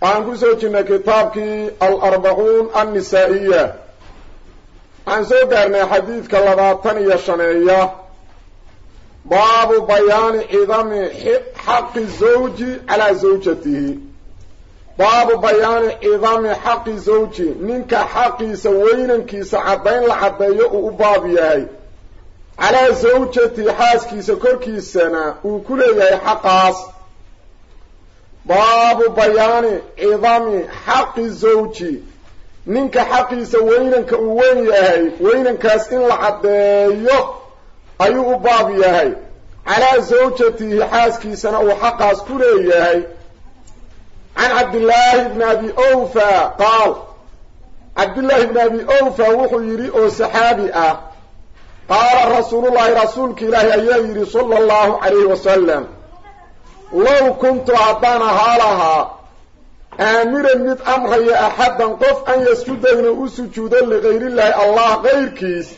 waxaan ku soo jirnay kitaabkii alarbacuun annisaa'iya. Waxaan soo gaarnay xadiidka labaatan iyo shaneeya. Baabu bayaani cidami xaqi zawji calaa zawjatihi. Baabu bayaani cidami xaqi zawji. Ninka xaqiisa weynankiisa caddayn la caddeeyo uu u baab yahay. Calaa zawjatihi xaaskiisa korkiisana uu ku leeyahay xaqaas baabu bayaani cidami xaqi zawji. Ninka xaqiisa weynanka uu weyn yahay weynankaas in la caddeeyo ayuu u baab yahay. Calaa zawjatihi xaaskiisana uu xaqaas ku leeyahay. Can cabdillaahi bni abi awfa qaal. Cabdillaahi bni abi awfa wuxuu yidhi oo saxaabi ah. Qaala rasuulullaahi rasuulka ilaahi ayaa yidhi sala allahu calayhi wasalam low kuntu haddaan ahaa lahaa aamiran mid amraya axaddan qof an yasjuda inuu u sujuudo ligayrillaahi allah kayrkiis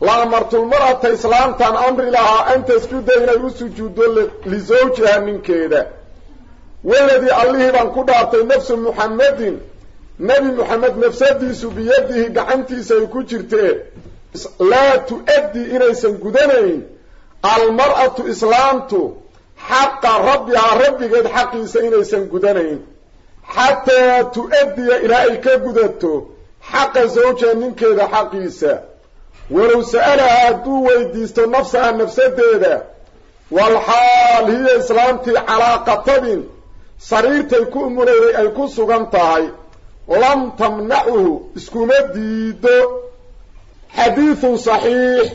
la amartulmar'ata islaamtaan amri lahaa an tasjuda inay u sujuuddo lisawjiha ninkeeda. Waladii allihii baan ku dhaartay nafsu muxammedin nebi muxamed nafsadiisu biyadihi gacantiisa ay ku jirtee laa tu-addi inaysan gudanayn almar'atu islaamtu xaqa rabbihaa rabbigeed xaqiisa inaysan gudanayn. Xataa tu-addiya ilaa ay ka gudato xaqa zawjiha ninkeeda xaqiisa. Walow sa'alahaa hadduu weydiisto nafsaha nafsadeeda walxaal hiya islaamtii calaa qatabin sariirtay ku umulayday ay ku sugan tahay lam tamnacuhu iskuma diido xadiidun saxiix.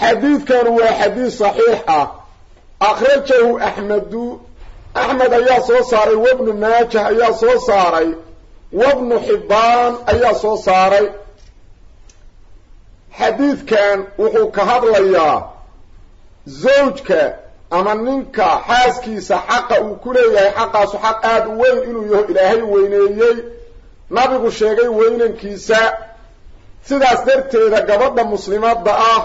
Xadiidkan waa xadiid saxiix ah akhrajahu axmedu axmed ayaa soo saaray wabnu maajah ayaa soo saaray wabnu xibbaan ayaa soo saaray xadiidkan wuxuu ka hadlayaa zawjka ama ninka xaaskiisa xaqa uu ku leeyahay xaqaasu xaq aada u weyn inuu yaho ilaahay weyneeyey nabigu sheegay weynankiisa sidaas darteeda gabadha muslimadda ah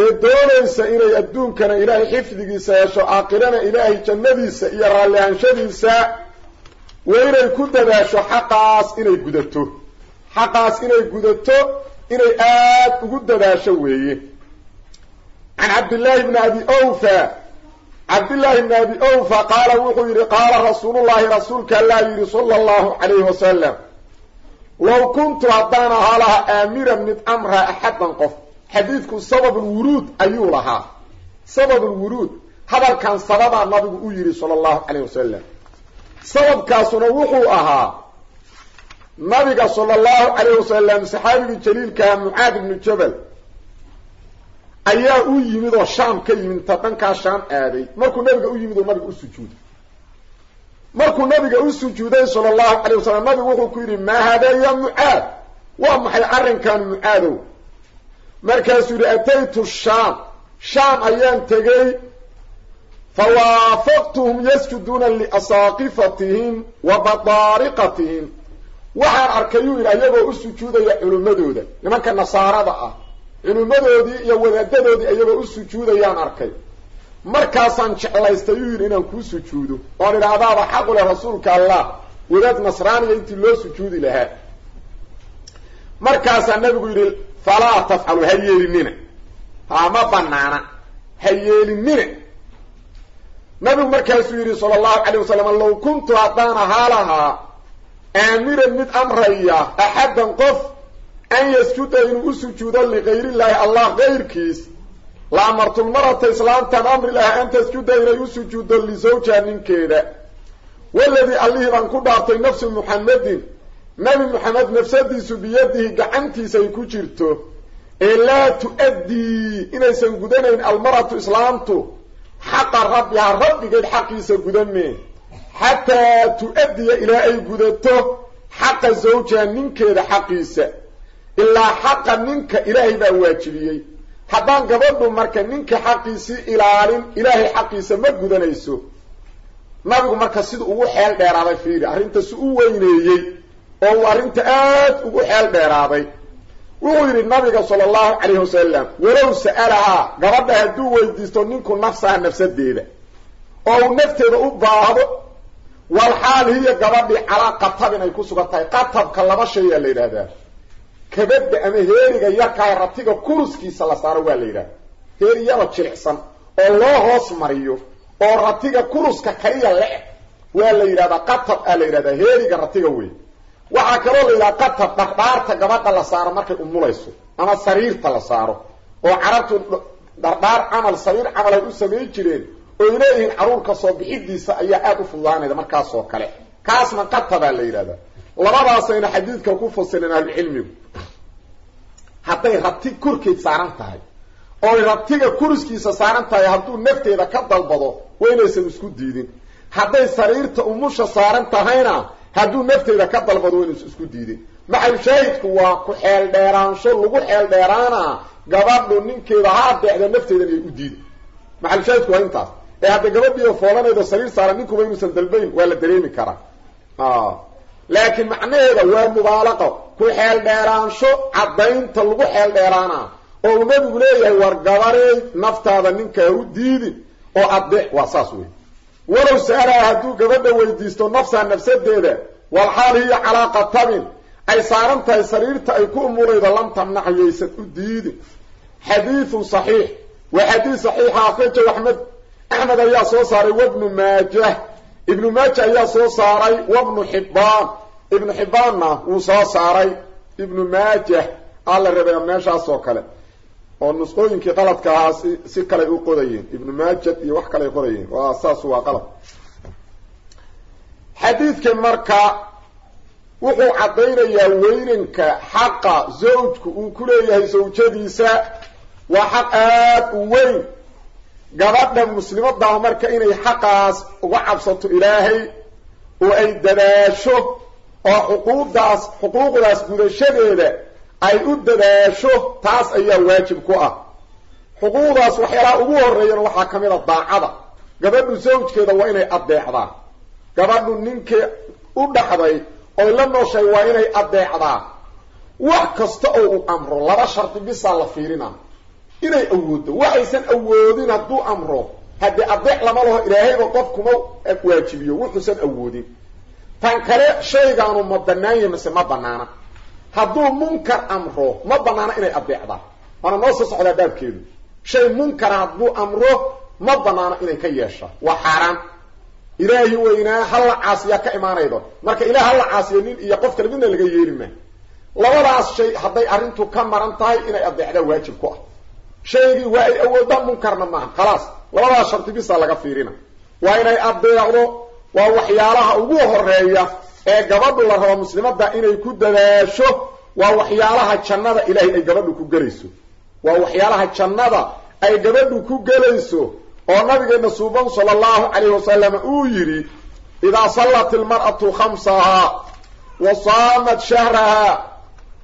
ee doonaysa inay adduunkana ilaahay xifdigiisa hesho aakhirana ilaahay jannadiisa iyo raalliaanshadiisa waa inay ku dadaasho xaqaas inay gudato. Xaqaas inay gudato inay aada ugu dadaasho weeye. Can cabdillaahi bni abi awfa cabdillaahi bni abi awfa qaala wuxuu yidhi qaala rasuulullaahi rasuulka allaa yidhi sala allahu calayhi wasalam low kuntu haddaan ahaa lahaa aamiran mid amraa axaddan qof xadiidku sababulwuruud ayuu lahaa. Sababulwuruud hadalkan sababaa nabigu u yidhi sala allahu calayh wasalam sababkaasuna wuxuu ahaa nabiga sala allahu calayh wasalam saxaabigii jaliilkaha mucaad ibnu jabal ayaa u yimid oo shaam ka yimid inta dhankaa shaam aaday. Markuu nabiga u yimid oo nabiga u sujuuday. Markuu nabiga u sujuuday sala allahu calayh wasalam nabigu wuxuu ku yidhi maa hadaa ya mucaad? Waa maxay arrinkan mucaadow markaasuu yidhi ataytu shaam. Shaam ayaan tegey fawaafaqtuhum yasjuduuna liasaaqifatihim wa badaariqatihim waxaan arkay yuu yidhi ayagoo u sujuudaya culimmadooda nimanka nasaarada ah. Culimmadoodii iyo wadaadadoodii ayagoo u sujuudayaan arkay. Markaasaan jeclaystay yuu yidhi inaan kuu sujuudo. Oon idhaahdaaba xaqu leh rasuulka allah. Wadaad nasraaniya intii loo sujuudi lahaa. Markaasaa nabigu yidhi falaa tafcalu ha yeelinina. Haa ma banaana ha yeelinina. Nabigu markaasuu yidhi sala allahu calayh wasalam low kuntu haddaan ahaa lahaa aamiran mid amraya axaddan qof an yasjuda inuu u sujuudo ligayrillaahi allah kayrkiis la amartulmarata islaamtaan amri lahaa an tasjuda inay u sujuuddo lisawjiha ninkeeda. Waladii allihii baan ku dhaartay nafsu muxammedin nebi moxamed nafsadiisu biyadihi gacantiisa ay ku jirto ee laa tu-addii inaysan gudanayn almaratu islaamtu xaqa rabbihaa rabbigeed xaqiisa gudamee xataa tu-addiya ilaa ay gudato xaqa zawjiha ninkeeda xaqiisa ilaa xaqa ninka ilaahay baa waajibiyey. Haddaan gabadhu marka ninka xaqiisii ilaalin ilaahay xaqiisa ma gudanayso nabigu marka sida ugu xeel dheeraaday fiiri arrinta si u weyneeyey oo uu arrinta aada ugu xeel dheeraaday. Wuxuu yidhi nabiga sala allahu calayhi wasalam walow sa'alahaa gabadha hadduu weydiisto ninku nafsaha nafsadeeda oo uu nafteeda u baahdo walxaal hiya gabadhii calaa qatabin ay ku sugan tahay qatabka laba shayaa la yidhaahdaa. Kabadda ama heeriga yarkaay ratiga kuruskiisa la saaro waa la yidhahda heeri yaro jilicsan oo loo hoos mariyo oo ratiga kuruska kaliya le-eg waa la yidhahdaa qatab aa la yidhahdaa heeriga ratiga wey waxaa kaloo la yidhaha qatab dhardhaarta gabadha la saaro markay umulayso ama sariirta la saaro oo carabtu dhardhaar camal sariir camal ay u samayn jireen oy leeyihiin caruurka soo bixidiisa ayaa aada u fududaanayda markaasoo kale. Kaasna qatabaa la yidhahdaa labadaasayna xadiidka ku fasireen ahlucilmigu. Hadday rati korkeed saaran tahay ooy ratiga kuriskiisa saaran tahay hadduu nafteeda ka dalbado waa inaysan isku diidin. Hadday sariirta umusha saaran tahayna hadduu nafteeda ka dalbado waa inaysan isku diidin maxalushaahidku waa ku xeel dheeraansho lagu xeel dheeraana gabadhu ninkeeda ha adeecda nafteedan ay u diida maxalushaahidku waa intaas. Ee hadda gabadhiio foolanaydo sariir saaran ninkuba inuusan dalbayn waa la dareemi karaa laakiin macnaheeda waa mubaalaqo. Ku xeel dheeraansho caddaynta lagu xeel dheeraana oo uu nabigu leeyahay war gabareey naftaada ninka ha u diidin oo adeec waa saas wey walow sa'alaha hadduu gabadha weydiisto nafsaha nafsadeeda walxaal hiya calaa qatabin ay saaran tahay sariirta ay ku umulaydo lam tamnac yaysan u diidin. Xadiidun saxiix waa xadiid saxiixa akhrajahu axmed. Axmed ayaa soo saaray wabnu maajah. Ibnu maaja ayaa soo saaray wabnu xibbaan. Ibnu xibbaanna wuu soo saaray ibnu maajah. Aa la meeshaas oo kale oo nusqooyinkii qaladka ahaa si si kaley u qodayeen ibnu maajad iyo wax kaley qodayeen waa saas waa qalad. Xadiidka marka wuxuu caddaynayaa weynanka xaqa zawjku uu ku leeyahay sawjadiisa waa xaq aada u weyn. Gabadha muslimadaah marka inay xaqaas uga cabsato ilaahay oo ay dadaasho oo xuquuqdaas xuquuqdaas gudashadeeda ay u dadaasho taas ayaa waajib ku ah. Xuquuqdaas waxyaalaha ugu horeeyana waxaa ka mid a daacada. Gabadhu zawjkeeda waa inay adeecdaa gabadhu ninkii u dhaxday oy la nooshay waa inay adeecdaa wax kasta oo uu amro laba shardi bisaa la fiirina. Inay awooddo waxaysan awoodin hadduu amro haddii adeec lama laho ilaahayba qofkuma waajibiyo wuxuusan awoodin. Tan kale shaygaanu ma banaanya mase ma banaana hadduu munkar amro ma banaana inay adeecdaa waana noo soo socdaa baabkeedu shay munkara hadduu amro ma banaano inay ka yeesha waa xaaraan ilaahi weynaa halla caasiyaa ka imaanaydo. Marka ilaah halla caasiya nin iyo qof kale midna laga yeeli maa labadaas shay hadday arrintu ka maran tahay inay adeecdaa waajib ku ah. Shaygii waa ay awoodaan munkarna maaha khalaas labadaas sharti bisa laga fiirina. Waa inay adeecdo waa waxyaalaha ugu horreeya ee gabadhu la rabo muslimadda inay ku dadaasho waa waxyaalaha jannada ilaahay ay gabadhu ku gelayso. Waa waxyaalaha jannada ay gabadhu ku gelayso oo nabigeena suuban sala allahu calayhi wasalam uu yidhi idaa sallat ilmar'atu khamsahaa wa saamat shahraha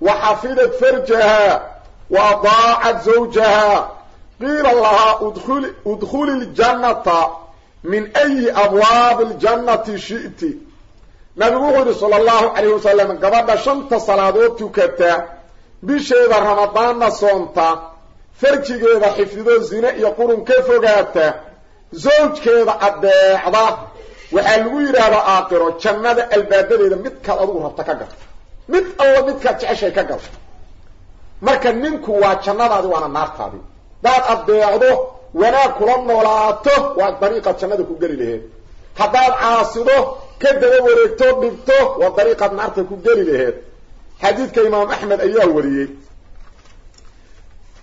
wa xafidat farjaha wa adaacat zawjaha qiila lahaa udkhuli ljannata min ayi abwaabi aljannati shi'ti nabigu wuxuu yidhi sala allahu calayhi wasalam gabadha shanta salaadood tukata bisheeda ramadaanna soonta farjigeeda xifdido zine iyo qurun ka fogaata zawjkeeda adeecda waxaa lagu yidhaahdaa aakiro jannada albaabadeeda midkaad adugu rabta ka garta mid alla midkaad jeceshay ka garta marka ninku waa jannadaadi waana naartaadi. Hadaad adeecdo wanaag kula noolaato waa dariiqaad jannada ku geli laheed. Haddaad caasido ka daba wareegto dhibto waa dariiqaad naarta ku geli laheed. Xadiidka imaam axmed ayaa wariyey.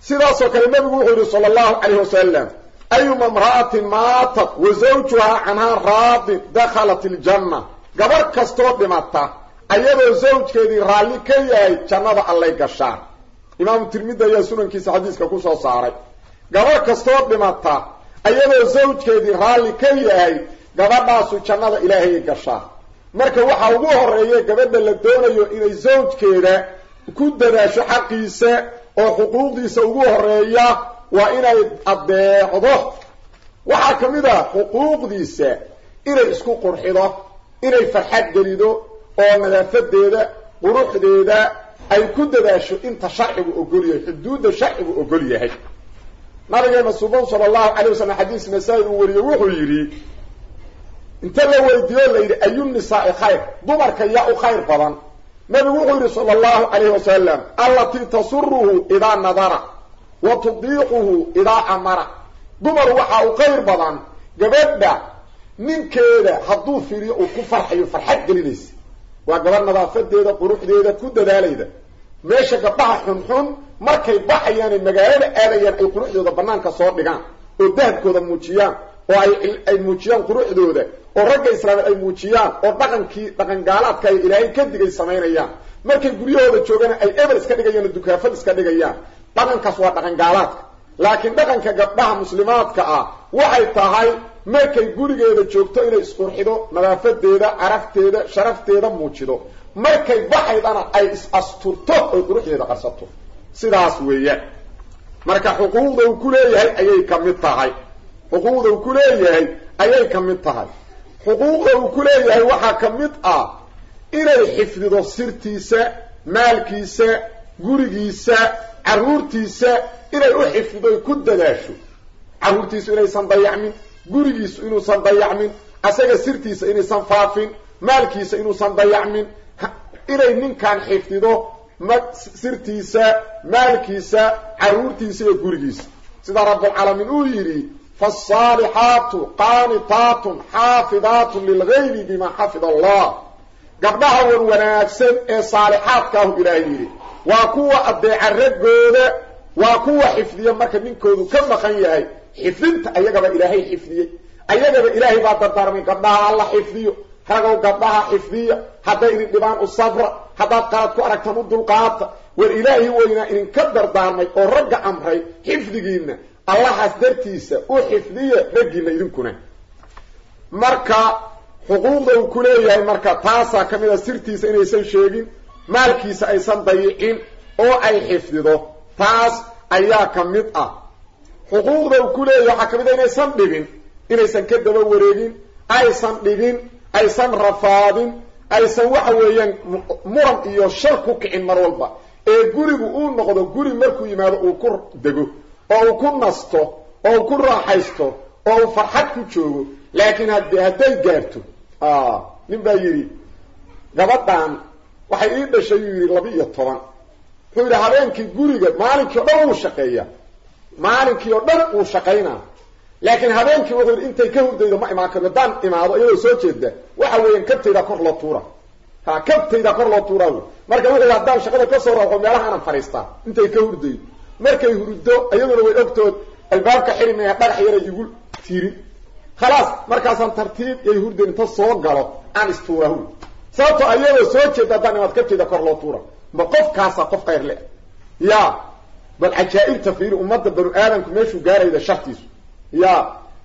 Sidaasoo kale nabigu wuxuu yihi sala allahu calayh wasalam ayuma imra'atin maatat wa zawjuhaa canhaa raadin dakhalat iljanna gabarh kastoo dhimata ayadoo zawjkeedii raalli ka yahay jannada allay gashaan imaamu tirmidi ayaa sunankiisa xadiiska ku soo saaray. Gabarh kastoo dhimata ayadoo zawjkeedii raalli ka yahay gabadhaasu jannada ilaahayay gashaan marka waxaa ugu horreeya gabadha la doonayo inay zawjkeeda ku dadaasho xaqiisa oo xuquuqdiisa ugu horreeya waa inay adeecdo waxaa ka mid a xuquuqdiisa inay isku qurxido inay farxad gelido oo nadaafadeeda quruxdeeda ay ku dadaasho inta sharcigu ogol yahay xuduudda sharcigu ogol yahay. Nabigeena suban sala allahu calay wasalam xadiis nasaa-i uu wariyey wuxuu yidhi inta la weydiiyo la yidhi ayu nisaai khayr? Dumarka yaa u khayr badan. Nabigu wuxuu yidhi sala allahu calayhi wasalam allatii tasuruhu idaa nadara wa tudiiquhu idaa amara. Dumar waxaa u khayr badan. Gabadha ninkeeda hadduu fiiriyo uu ku farxayo farxad gelinaysa. Waa gabadh nadaafadeeda quruxdeeda ku dadaalayda. Meesha gabdhaha xunxun markay baxayaanay magaalada aadayaan ay quruxdooda banaanka soo dhigaan oo dahabkooda muujiyaan oo ay muujiyaan quruxdooda oo ragga islaameed ay muujiyaan oo dhaqankii dhaqangaalaadka ay ilaahay ka digay samaynayaan markay guryahooda joogana ay ebel iska dhigayaan oo dukaafad iska dhigayaan. Dhaqankaas waa dhaqangaalaadka. Laakiin dhaqanka gabdhaha muslimaadka ah waxay tahay markay gurigeeda joogto inay isqurxido nadaafadeeda carafteeda sharafteeda muujido. Markay baxaydana ay is-asturto oy quruxdeeda qarsato. Sidaas weeyaan. Marka xuquuqda uu ku leeyahay ayay ka mid tahay xuquuqda uu ku leeyahay ayay ka mid tahay. Xuquuqda uu ku leeyahay waxaa ka mid ah inay xifdido sirtiisa maalkiisa gurigiisa carruurtiisa inay u xifdido ay ku dadaasho. Carruurtiisu inaysan dayacmin gurigiisu inuusan dayacmin asaga sirtiisa inaysan faafin maalkiisa inuusan dayacmin. Inay ninkan xifdido ma sirtiisa maalkiisa carruurtiisa iyo gurigiisa. Sida rabbulcaalamiin uu yidhi faasaalixaatu qaanitaatun xaafidaatun lilgaybi bimaa xafida allah gabdhaha wan wanaagsan ee saalixaadkaahu ilaahay yidhi waa kuwa addeeca raggooda waa kuwa xifdiya marka ninkoodu ka maqan yahay. Xifdinta ayagaba ilaahay xifdiyey. Ayagaba ilaahay baa dardaarmay gabdhaha alla xifdiyo ragow gabdhaha xifdiya hadday idin dhibaan u sabra haddaad qalad ku aragtaan u dulqaata war ilaahi weynaa idinka dardaarmay oo ragga amray xifdigiinna allahaas dartiisa u xifdiya raggiinna idinkuna marka xuquuqda uu ku leeyahay marka taasaa ka mid a sirtiisa inaysan sheegin maalkiisa aysan dayicin oo ay xifdido taas ayaa ka mid ah. Xuquuqda uu ku leeyahay waxaa ka mid a inaysan dhibin inaysan ka daba wareegin aysan dhibin aysan rafaadin aysan waxa weeyaan muran iyo shar ku kicin mar walba. Ee gurigu uu noqdo guri markuu yimaado uu ku dego oo uu ku nasto oo uu ku raaxaysto oo uu farxad ku joogo laakiin had hadday gaarto nin baa yidhi gabadhan waxay ii dhashay yuu yidhi laba iyo toban. Wuxuu yidhi habeenkii guriga maalinkii o dhan wuu shaqeeyaa. Maalinkii oo dhan wuu shaqaynaa. Laakiin habeenkii wuxuu yidhi intay ka hurdaydo ma imaan karto haddaan imaado iyadoo soo jeeda waxa weeyaan kabtayda kor loo tuura. Ha kabtayda kor loo tuuraa marka wuxuu yidhi haddaan shaqada ka soo raaxo meelahaanan fadhiistaa intay ka hurdaydo markay hurdo iyaduna way ogtood albaabka xiri maya dhagax yaray igu tirin khalaas markaasaan tartiib yay hurdayn inta soo galo aan istuura wy sababtoo ayadoo soo jeeda haddaan imaad kabtayda kor loo tuura ma qofkaasa qof khayr le ya bal cajaa'ibta fiiri ummadda banu aadamku meeshuu gaarayda shartiisu. Ya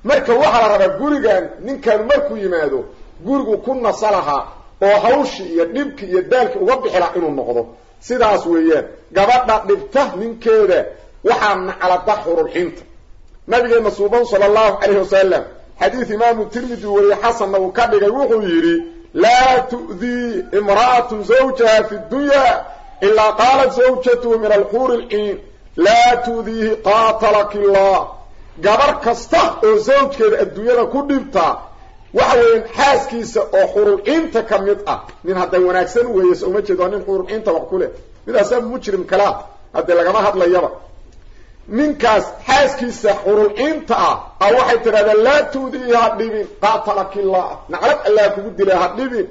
marka waxaa la rabaa gurigan ninkan markuu yimaado gurigu ku nasa lahaa oo hawshii iyo dhibkii iyo daalkii uga bixi lahaa inuu noqdo. Sidaas weeyaan gabadha dhibta ninkeeda waxaa naclada xurulxinta nabigeena suuban sala allahu calayhi wasalam xadiid imaamu tirmidi wariye xasanna uu ka dhigay wuxuu yidhi laa tu'dii imra'atu zawjaha fi dunya ilaa qaalat zawjatuhu min alxuuri lciin laa tu'diihi qaatalaki illah gabar kasta oo zawjkeeda adduunyada ku dhibtaa waxa weeyaan xaaskiisa oo xurulciinta ka mid ah nin hadday wanaagsan weeye so uma jeed waa nin xurulciinta wax ku leh midaasa mujrim kalaa haddee lagama hadlayaba. Ninkaas xaaskiisa xurulciinta ah a waxay tidhahdaa laa tu'dii ha dhibin qaatalakillah naclad allah kugu dila ha dhibin.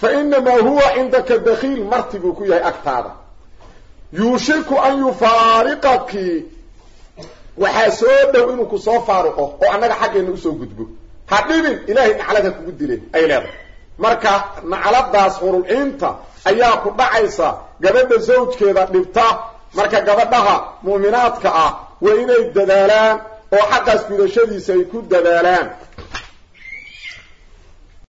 Fa inamaa huwa cindaka dakhiil marti ku yahay agtaada. Yuushiku an yufaariqaki. Waxaa soo dhow inuu ku soo faaruqo oo annaga xaggeena u soo gudbo. Ha dhibin ilaahay naclad ha kugu dile ay leedahay. Marka nacladaas xurulciinta ayaa ku dhacaysa gabadha sawjkeeda dhibta marka gabadhaha mu'minaadka ah waa inay dadaalaan oo xaqaas gudashadiisa ay ku dadaalaan